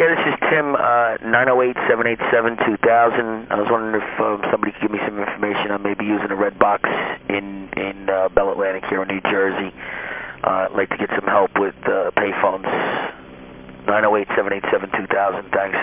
Yeah, this is Tim, uh, 908-787-2000. I was wondering if um, somebody could give me some information on maybe using a red box in, in uh, Bell Atlantic here in New Jersey. Uh, I'd like to get some help with uh, payphones. 908-787-2000, thanks.